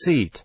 Seat.